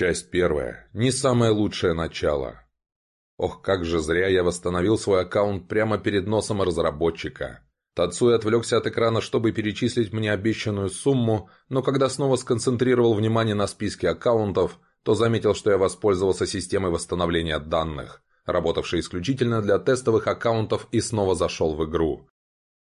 Часть первая. Не самое лучшее начало. Ох, как же зря я восстановил свой аккаунт прямо перед носом разработчика. Тацуя отвлекся от экрана, чтобы перечислить мне обещанную сумму, но когда снова сконцентрировал внимание на списке аккаунтов, то заметил, что я воспользовался системой восстановления данных, работавшей исключительно для тестовых аккаунтов и снова зашел в игру.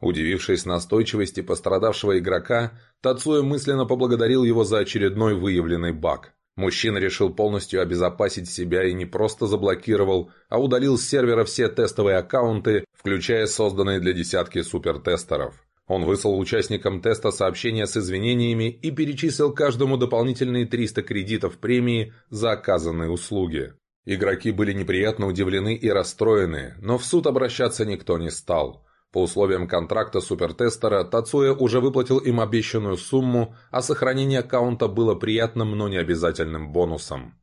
Удивившись настойчивости пострадавшего игрока, Тацуя мысленно поблагодарил его за очередной выявленный баг. Мужчина решил полностью обезопасить себя и не просто заблокировал, а удалил с сервера все тестовые аккаунты, включая созданные для десятки супертестеров. Он выслал участникам теста сообщения с извинениями и перечислил каждому дополнительные 300 кредитов премии за оказанные услуги. Игроки были неприятно удивлены и расстроены, но в суд обращаться никто не стал. По условиям контракта супертестера, Тацуя уже выплатил им обещанную сумму, а сохранение аккаунта было приятным, но не обязательным бонусом.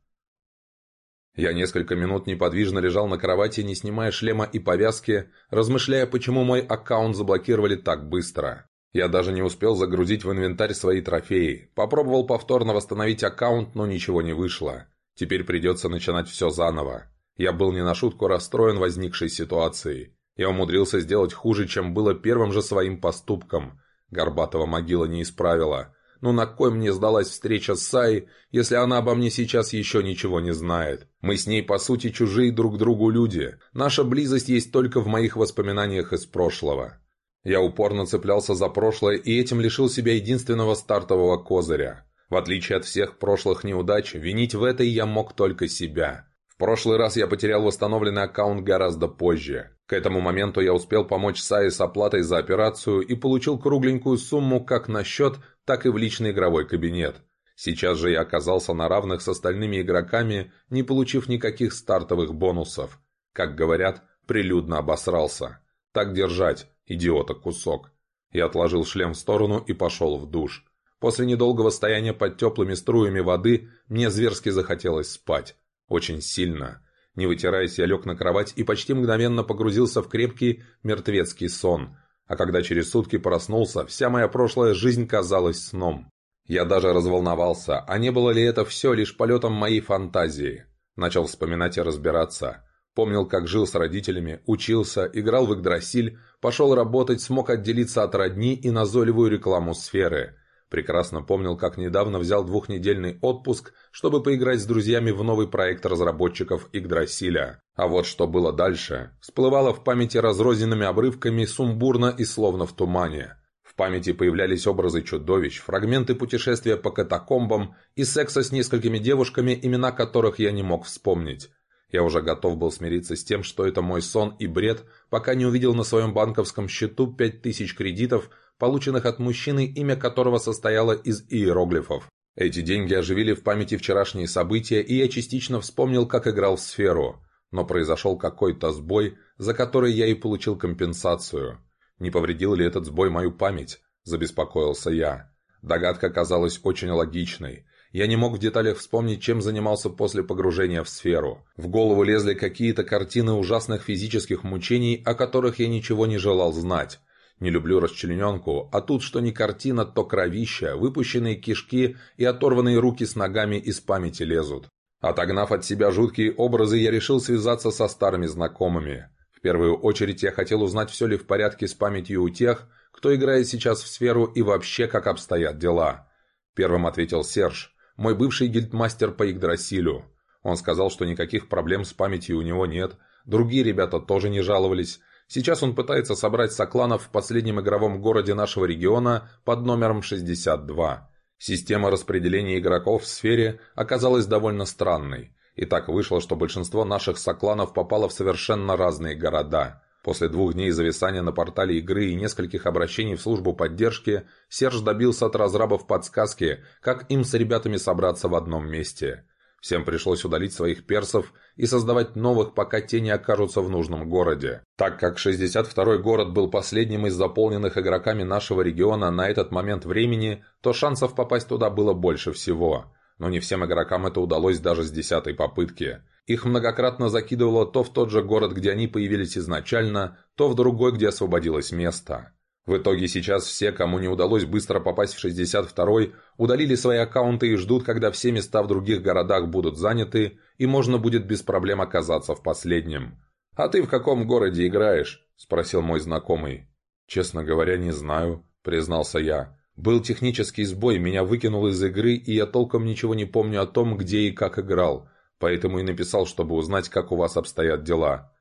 Я несколько минут неподвижно лежал на кровати, не снимая шлема и повязки, размышляя, почему мой аккаунт заблокировали так быстро. Я даже не успел загрузить в инвентарь свои трофеи. Попробовал повторно восстановить аккаунт, но ничего не вышло. Теперь придется начинать все заново. Я был не на шутку расстроен возникшей ситуацией. Я умудрился сделать хуже, чем было первым же своим поступком. Горбатова могила не исправила. Ну на кой мне сдалась встреча с Сай, если она обо мне сейчас еще ничего не знает? Мы с ней, по сути, чужие друг другу люди. Наша близость есть только в моих воспоминаниях из прошлого. Я упорно цеплялся за прошлое и этим лишил себя единственного стартового козыря. В отличие от всех прошлых неудач, винить в этой я мог только себя прошлый раз я потерял восстановленный аккаунт гораздо позже. К этому моменту я успел помочь Сае с оплатой за операцию и получил кругленькую сумму как на счет, так и в личный игровой кабинет. Сейчас же я оказался на равных с остальными игроками, не получив никаких стартовых бонусов. Как говорят, прилюдно обосрался. Так держать, идиота кусок. Я отложил шлем в сторону и пошел в душ. После недолгого стояния под теплыми струями воды мне зверски захотелось спать. Очень сильно. Не вытираясь, я лег на кровать и почти мгновенно погрузился в крепкий мертвецкий сон. А когда через сутки проснулся, вся моя прошлая жизнь казалась сном. Я даже разволновался, а не было ли это все лишь полетом моей фантазии? Начал вспоминать и разбираться. Помнил, как жил с родителями, учился, играл в Игдрасиль, пошел работать, смог отделиться от родни и назойливую рекламу сферы. Прекрасно помнил, как недавно взял двухнедельный отпуск, чтобы поиграть с друзьями в новый проект разработчиков Игдрасиля. А вот что было дальше, всплывало в памяти разрозненными обрывками, сумбурно и словно в тумане. В памяти появлялись образы чудовищ, фрагменты путешествия по катакомбам и секса с несколькими девушками, имена которых я не мог вспомнить. Я уже готов был смириться с тем, что это мой сон и бред, пока не увидел на своем банковском счету 5000 кредитов, полученных от мужчины, имя которого состояло из иероглифов. Эти деньги оживили в памяти вчерашние события, и я частично вспомнил, как играл в сферу. Но произошел какой-то сбой, за который я и получил компенсацию. Не повредил ли этот сбой мою память? Забеспокоился я. Догадка казалась очень логичной. Я не мог в деталях вспомнить, чем занимался после погружения в сферу. В голову лезли какие-то картины ужасных физических мучений, о которых я ничего не желал знать. Не люблю расчлененку, а тут что ни картина, то кровища, выпущенные кишки и оторванные руки с ногами из памяти лезут. Отогнав от себя жуткие образы, я решил связаться со старыми знакомыми. В первую очередь я хотел узнать, все ли в порядке с памятью у тех, кто играет сейчас в сферу и вообще как обстоят дела. Первым ответил Серж, мой бывший гильдмастер по Игдрасилю. Он сказал, что никаких проблем с памятью у него нет, другие ребята тоже не жаловались, Сейчас он пытается собрать сокланов в последнем игровом городе нашего региона под номером 62. Система распределения игроков в сфере оказалась довольно странной. И так вышло, что большинство наших сокланов попало в совершенно разные города. После двух дней зависания на портале игры и нескольких обращений в службу поддержки, Серж добился от разрабов подсказки, как им с ребятами собраться в одном месте. Всем пришлось удалить своих персов и создавать новых, пока те не окажутся в нужном городе. Так как 62-й город был последним из заполненных игроками нашего региона на этот момент времени, то шансов попасть туда было больше всего. Но не всем игрокам это удалось даже с десятой попытки. Их многократно закидывало то в тот же город, где они появились изначально, то в другой, где освободилось место. В итоге сейчас все, кому не удалось быстро попасть в 62-й, удалили свои аккаунты и ждут, когда все места в других городах будут заняты, и можно будет без проблем оказаться в последнем. «А ты в каком городе играешь?» – спросил мой знакомый. «Честно говоря, не знаю», – признался я. «Был технический сбой, меня выкинул из игры, и я толком ничего не помню о том, где и как играл, поэтому и написал, чтобы узнать, как у вас обстоят дела».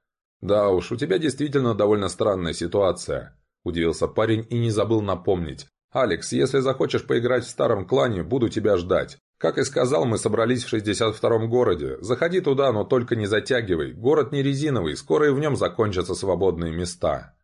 «Да уж, у тебя действительно довольно странная ситуация», – удивился парень и не забыл напомнить. «Алекс, если захочешь поиграть в старом клане, буду тебя ждать. Как и сказал, мы собрались в 62-м городе. Заходи туда, но только не затягивай. Город не резиновый, скоро и в нем закончатся свободные места».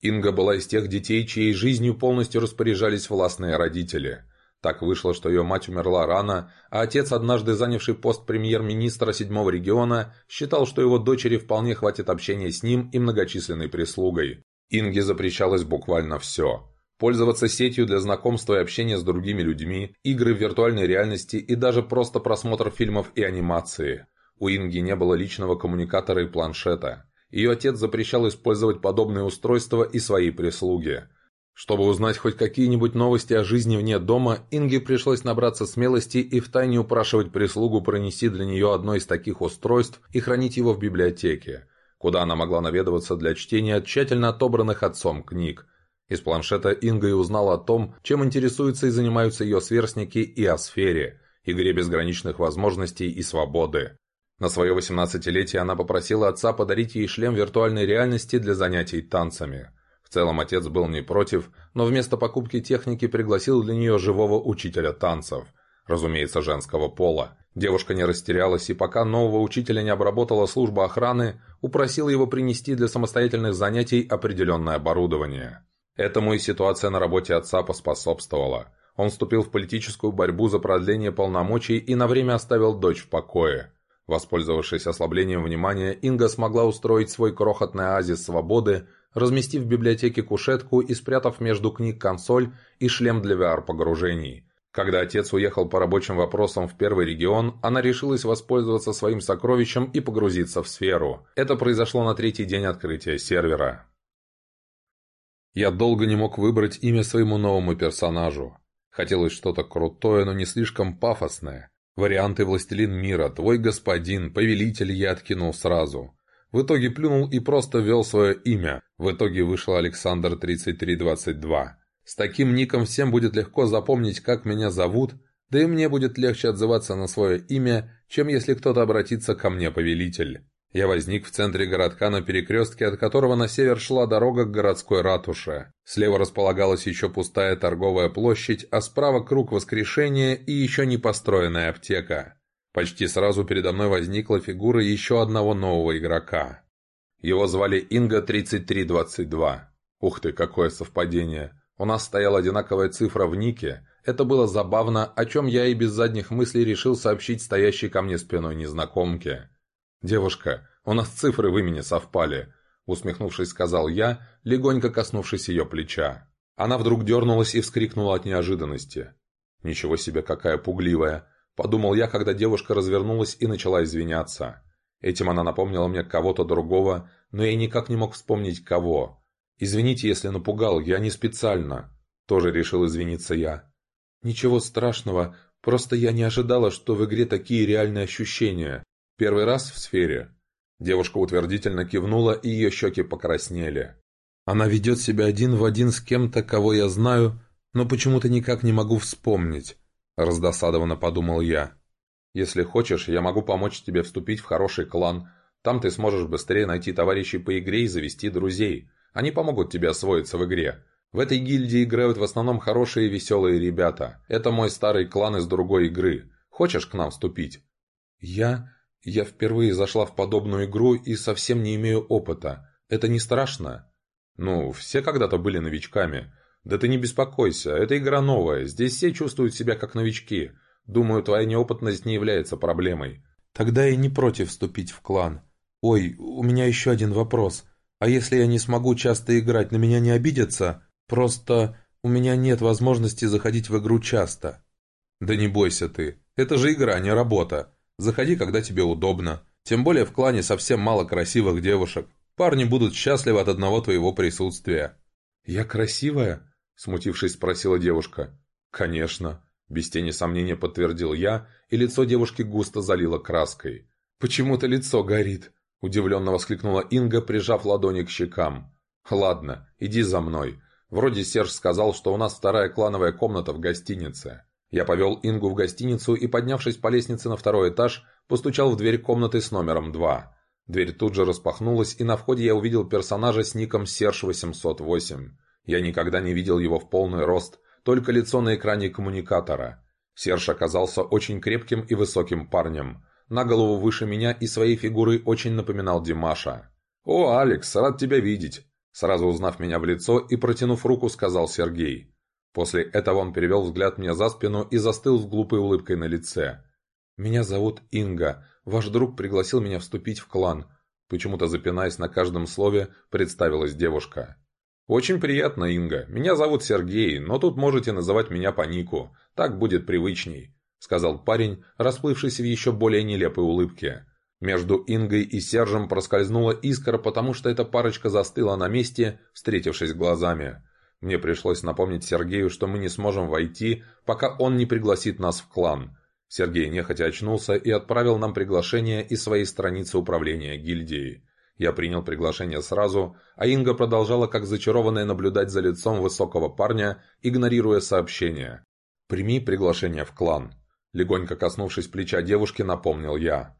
Инга была из тех детей, чьей жизнью полностью распоряжались властные родители. Так вышло, что ее мать умерла рано, а отец, однажды занявший пост премьер-министра седьмого региона, считал, что его дочери вполне хватит общения с ним и многочисленной прислугой. Инге запрещалось буквально все. Пользоваться сетью для знакомства и общения с другими людьми, игры в виртуальной реальности и даже просто просмотр фильмов и анимации. У Инги не было личного коммуникатора и планшета. Ее отец запрещал использовать подобные устройства и своей прислуги – чтобы узнать хоть какие-нибудь новости о жизни вне дома, Инге пришлось набраться смелости и втайне упрашивать прислугу пронести для нее одно из таких устройств и хранить его в библиотеке, куда она могла наведываться для чтения тщательно отобранных отцом книг. Из планшета Инга и узнала о том, чем интересуются и занимаются ее сверстники и о сфере, игре безграничных возможностей и свободы. На свое 18-летие она попросила отца подарить ей шлем виртуальной реальности для занятий танцами – в целом отец был не против, но вместо покупки техники пригласил для нее живого учителя танцев. Разумеется, женского пола. Девушка не растерялась и пока нового учителя не обработала служба охраны, упросила его принести для самостоятельных занятий определенное оборудование. Этому и ситуация на работе отца поспособствовала. Он вступил в политическую борьбу за продление полномочий и на время оставил дочь в покое. Воспользовавшись ослаблением внимания, Инга смогла устроить свой крохотный оазис свободы, разместив в библиотеке кушетку и спрятав между книг консоль и шлем для VR-погружений. Когда отец уехал по рабочим вопросам в первый регион, она решилась воспользоваться своим сокровищем и погрузиться в сферу. Это произошло на третий день открытия сервера. Я долго не мог выбрать имя своему новому персонажу. Хотелось что-то крутое, но не слишком пафосное. Варианты «Властелин мира», «Твой господин», «Повелитель» я откинул сразу. В итоге плюнул и просто ввел свое имя. В итоге вышел Александр 3322. С таким ником всем будет легко запомнить, как меня зовут, да и мне будет легче отзываться на свое имя, чем если кто-то обратится ко мне, повелитель. Я возник в центре городка на перекрестке, от которого на север шла дорога к городской ратуше. Слева располагалась еще пустая торговая площадь, а справа круг воскрешения и еще не построенная аптека. Почти сразу передо мной возникла фигура еще одного нового игрока. Его звали Инга3322. Ух ты, какое совпадение. У нас стояла одинаковая цифра в нике. Это было забавно, о чем я и без задних мыслей решил сообщить стоящей ко мне спиной незнакомке. «Девушка, у нас цифры в имени совпали», — усмехнувшись, сказал я, легонько коснувшись ее плеча. Она вдруг дернулась и вскрикнула от неожиданности. «Ничего себе, какая пугливая!» Подумал я, когда девушка развернулась и начала извиняться. Этим она напомнила мне кого-то другого, но я никак не мог вспомнить кого. «Извините, если напугал, я не специально». Тоже решил извиниться я. «Ничего страшного, просто я не ожидала, что в игре такие реальные ощущения. Первый раз в сфере». Девушка утвердительно кивнула, и ее щеки покраснели. «Она ведет себя один в один с кем-то, кого я знаю, но почему-то никак не могу вспомнить. Раздосадованно подумал я. «Если хочешь, я могу помочь тебе вступить в хороший клан. Там ты сможешь быстрее найти товарищей по игре и завести друзей. Они помогут тебе освоиться в игре. В этой гильдии играют в основном хорошие и веселые ребята. Это мой старый клан из другой игры. Хочешь к нам вступить?» «Я... я впервые зашла в подобную игру и совсем не имею опыта. Это не страшно?» «Ну, все когда-то были новичками. «Да ты не беспокойся, это игра новая, здесь все чувствуют себя как новички. Думаю, твоя неопытность не является проблемой». «Тогда я не против вступить в клан. Ой, у меня еще один вопрос. А если я не смогу часто играть, на меня не обидятся? Просто у меня нет возможности заходить в игру часто». «Да не бойся ты, это же игра, не работа. Заходи, когда тебе удобно. Тем более в клане совсем мало красивых девушек. Парни будут счастливы от одного твоего присутствия». «Я красивая?» – смутившись, спросила девушка. «Конечно», – без тени сомнения подтвердил я, и лицо девушки густо залило краской. «Почему-то лицо горит», – удивленно воскликнула Инга, прижав ладони к щекам. «Ладно, иди за мной. Вроде Серж сказал, что у нас вторая клановая комната в гостинице». Я повел Ингу в гостиницу и, поднявшись по лестнице на второй этаж, постучал в дверь комнаты с номером 2. Дверь тут же распахнулась, и на входе я увидел персонажа с ником Серж-808. Я никогда не видел его в полный рост, только лицо на экране коммуникатора. Серж оказался очень крепким и высоким парнем. На голову выше меня и своей фигурой очень напоминал Димаша. «О, Алекс, рад тебя видеть!» Сразу узнав меня в лицо и протянув руку, сказал Сергей. После этого он перевел взгляд мне за спину и застыл с глупой улыбкой на лице. «Меня зовут Инга. Ваш друг пригласил меня вступить в клан». Почему-то запинаясь на каждом слове, представилась девушка. «Очень приятно, Инга. Меня зовут Сергей, но тут можете называть меня по нику. Так будет привычней», — сказал парень, расплывшийся в еще более нелепой улыбке. Между Ингой и Сержем проскользнула искра, потому что эта парочка застыла на месте, встретившись глазами. Мне пришлось напомнить Сергею, что мы не сможем войти, пока он не пригласит нас в клан. Сергей нехотя очнулся и отправил нам приглашение из своей страницы управления гильдией. Я принял приглашение сразу, а Инга продолжала как зачарованная наблюдать за лицом высокого парня, игнорируя сообщение. «Прими приглашение в клан». Легонько коснувшись плеча девушки, напомнил я.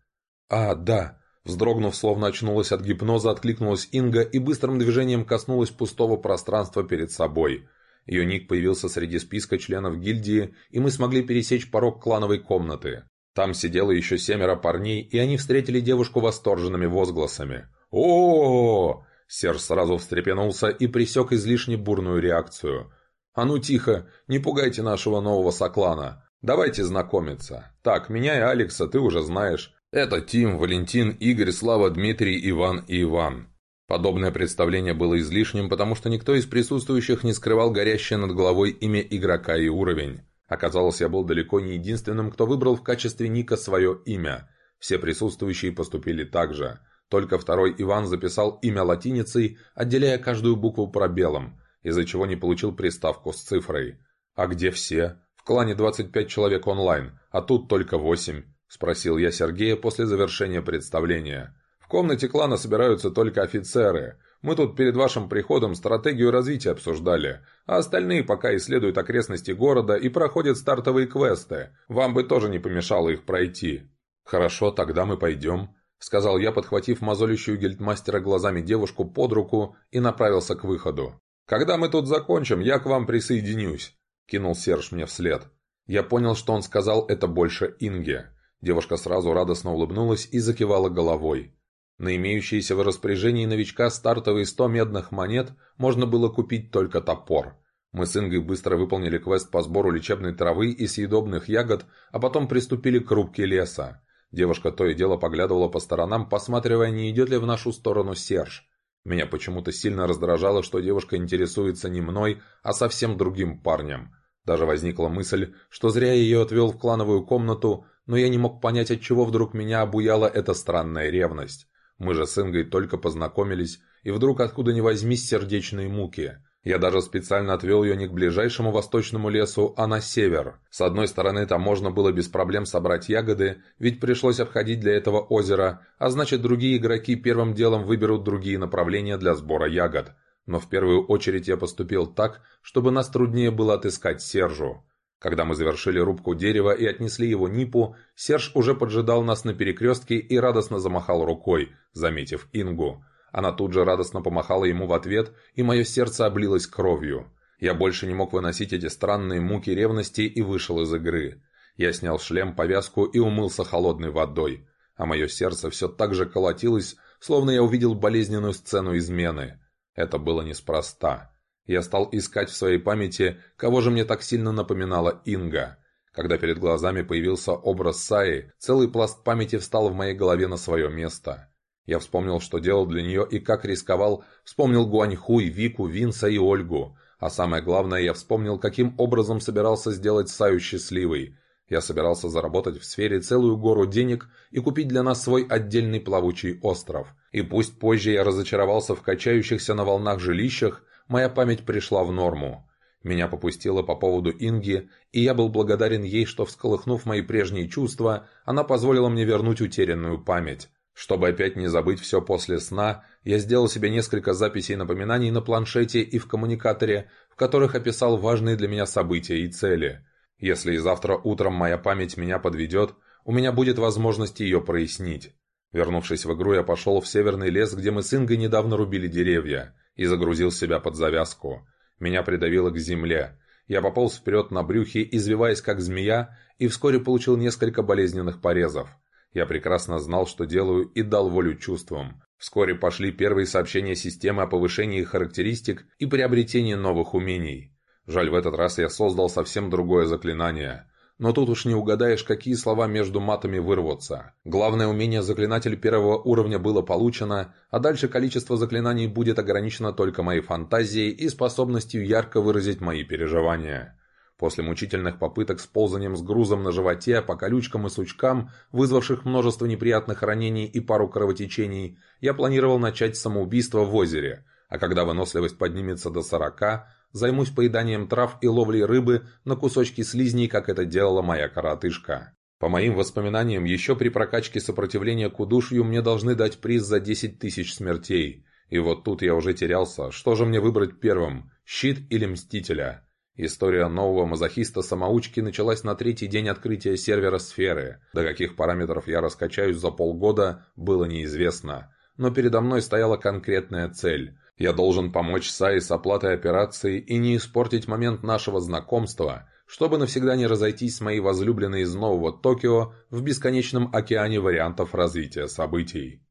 «А, да». Вздрогнув, словно очнулась от гипноза, откликнулась Инга и быстрым движением коснулась пустого пространства перед собой. Ее ник появился среди списка членов гильдии, и мы смогли пересечь порог клановой комнаты. Там сидело еще семеро парней, и они встретили девушку восторженными возгласами о, -о, Серж сразу встрепенулся и пресек излишне бурную реакцию. «А ну тихо, не пугайте нашего нового соклана. Давайте знакомиться. Так, меня и Алекса ты уже знаешь. Это Тим, Валентин, Игорь, Слава, Дмитрий, Иван и Иван». Подобное представление было излишним, потому что никто из присутствующих не скрывал горящее над головой имя игрока и уровень. Оказалось, я был далеко не единственным, кто выбрал в качестве ника свое имя. Все присутствующие поступили так же. Только второй Иван записал имя латиницей, отделяя каждую букву пробелом, из-за чего не получил приставку с цифрой. «А где все? Клане 25 человек онлайн, а тут только 8», – спросил я Сергея после завершения представления. «В комнате клана собираются только офицеры. Мы тут перед вашим приходом стратегию развития обсуждали, а остальные пока исследуют окрестности города и проходят стартовые квесты. Вам бы тоже не помешало их пройти». «Хорошо, тогда мы пойдем», — сказал я, подхватив мозолющую гильдмастера глазами девушку под руку и направился к выходу. «Когда мы тут закончим, я к вам присоединюсь», — кинул Серж мне вслед. Я понял, что он сказал это больше Инге. Девушка сразу радостно улыбнулась и закивала головой. На имеющиеся в распоряжении новичка стартовые сто медных монет можно было купить только топор. Мы с Ингой быстро выполнили квест по сбору лечебной травы и съедобных ягод, а потом приступили к рубке леса. Девушка то и дело поглядывала по сторонам, посматривая, не идет ли в нашу сторону Серж. Меня почему-то сильно раздражало, что девушка интересуется не мной, а совсем другим парнем. Даже возникла мысль, что зря я ее отвел в клановую комнату, но я не мог понять, от чего вдруг меня обуяла эта странная ревность. Мы же с Ингой только познакомились, и вдруг откуда ни возьмись сердечные муки. Я даже специально отвел ее не к ближайшему восточному лесу, а на север. С одной стороны, там можно было без проблем собрать ягоды, ведь пришлось обходить для этого озеро, а значит другие игроки первым делом выберут другие направления для сбора ягод. Но в первую очередь я поступил так, чтобы нас труднее было отыскать Сержу. Когда мы завершили рубку дерева и отнесли его Нипу, Серж уже поджидал нас на перекрестке и радостно замахал рукой, заметив Ингу. Она тут же радостно помахала ему в ответ, и мое сердце облилось кровью. Я больше не мог выносить эти странные муки ревности и вышел из игры. Я снял шлем, повязку и умылся холодной водой. А мое сердце все так же колотилось, словно я увидел болезненную сцену измены. Это было неспроста. Я стал искать в своей памяти, кого же мне так сильно напоминала Инга. Когда перед глазами появился образ Саи, целый пласт памяти встал в моей голове на свое место. Я вспомнил, что делал для нее и как рисковал, вспомнил Гуаньхуй, Вику, Винса и Ольгу. А самое главное, я вспомнил, каким образом собирался сделать Саю счастливой. Я собирался заработать в сфере целую гору денег и купить для нас свой отдельный плавучий остров. И пусть позже я разочаровался в качающихся на волнах жилищах, моя память пришла в норму. Меня попустило по поводу Инги, и я был благодарен ей, что, всколыхнув мои прежние чувства, она позволила мне вернуть утерянную память. Чтобы опять не забыть все после сна, я сделал себе несколько записей и напоминаний на планшете и в коммуникаторе, в которых описал важные для меня события и цели. Если и завтра утром моя память меня подведет, у меня будет возможность ее прояснить. Вернувшись в игру, я пошел в северный лес, где мы с Ингой недавно рубили деревья, и загрузил себя под завязку. Меня придавило к земле. Я пополз вперед на брюхе, извиваясь как змея, и вскоре получил несколько болезненных порезов. Я прекрасно знал, что делаю, и дал волю чувствам. Вскоре пошли первые сообщения системы о повышении характеристик и приобретении новых умений. Жаль, в этот раз я создал совсем другое заклинание. Но тут уж не угадаешь, какие слова между матами вырвутся. Главное умение заклинатель первого уровня было получено, а дальше количество заклинаний будет ограничено только моей фантазией и способностью ярко выразить мои переживания. После мучительных попыток с ползанием с грузом на животе по колючкам и сучкам, вызвавших множество неприятных ранений и пару кровотечений, я планировал начать самоубийство в озере, а когда выносливость поднимется до сорока, займусь поеданием трав и ловлей рыбы на кусочки слизней, как это делала моя коротышка. По моим воспоминаниям, еще при прокачке сопротивления к удушью мне должны дать приз за 10 тысяч смертей. И вот тут я уже терялся. Что же мне выбрать первым? Щит или Мстителя? История нового мазохиста-самоучки началась на третий день открытия сервера сферы. До каких параметров я раскачаюсь за полгода, было неизвестно. Но передо мной стояла конкретная цель – я должен помочь Сае с оплатой операции и не испортить момент нашего знакомства, чтобы навсегда не разойтись с моей возлюбленной из нового Токио в бесконечном океане вариантов развития событий.